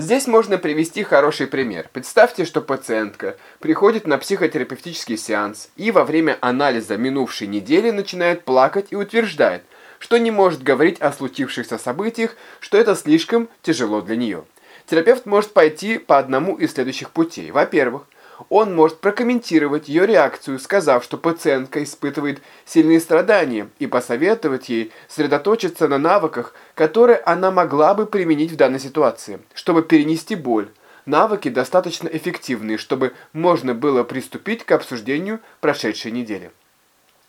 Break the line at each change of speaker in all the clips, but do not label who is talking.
Здесь можно привести хороший пример. Представьте, что пациентка приходит на психотерапевтический сеанс и во время анализа минувшей недели начинает плакать и утверждает, что не может говорить о случившихся событиях, что это слишком тяжело для нее. Терапевт может пойти по одному из следующих путей. Во-первых, он может прокомментировать ее реакцию, сказав, что пациентка испытывает сильные страдания, и посоветовать ей сосредоточиться на навыках, которые она могла бы применить в данной ситуации, чтобы перенести боль. Навыки достаточно эффективные, чтобы можно было приступить к обсуждению прошедшей недели.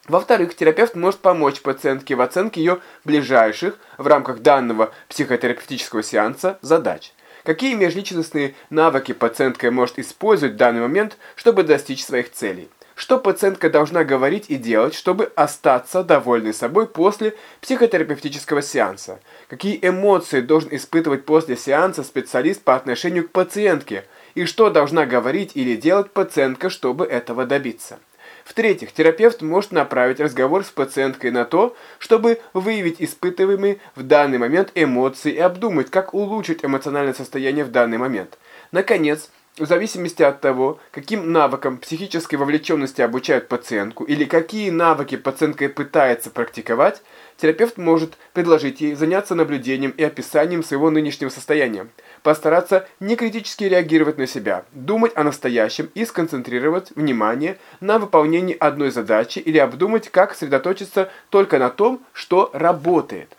Во-вторых, терапевт может помочь пациентке в оценке ее ближайших в рамках данного психотерапевтического сеанса задач. Какие межличностные навыки пациентка может использовать в данный момент, чтобы достичь своих целей? Что пациентка должна говорить и делать, чтобы остаться довольной собой после психотерапевтического сеанса? Какие эмоции должен испытывать после сеанса специалист по отношению к пациентке? И что должна говорить или делать пациентка, чтобы этого добиться? В-третьих, терапевт может направить разговор с пациенткой на то, чтобы выявить испытываемые в данный момент эмоции и обдумать, как улучшить эмоциональное состояние в данный момент. Наконец, в зависимости от того, каким навыкам психической вовлеченности обучают пациентку или какие навыки пациентка пытается практиковать, терапевт может предложить ей заняться наблюдением и описанием своего нынешнего состояния, постараться не критически реагировать на себя, думать о настоящем и сконцентрировать внимание на выполнении одной задачи или обдумать, как сосредоточиться только на том, что работает.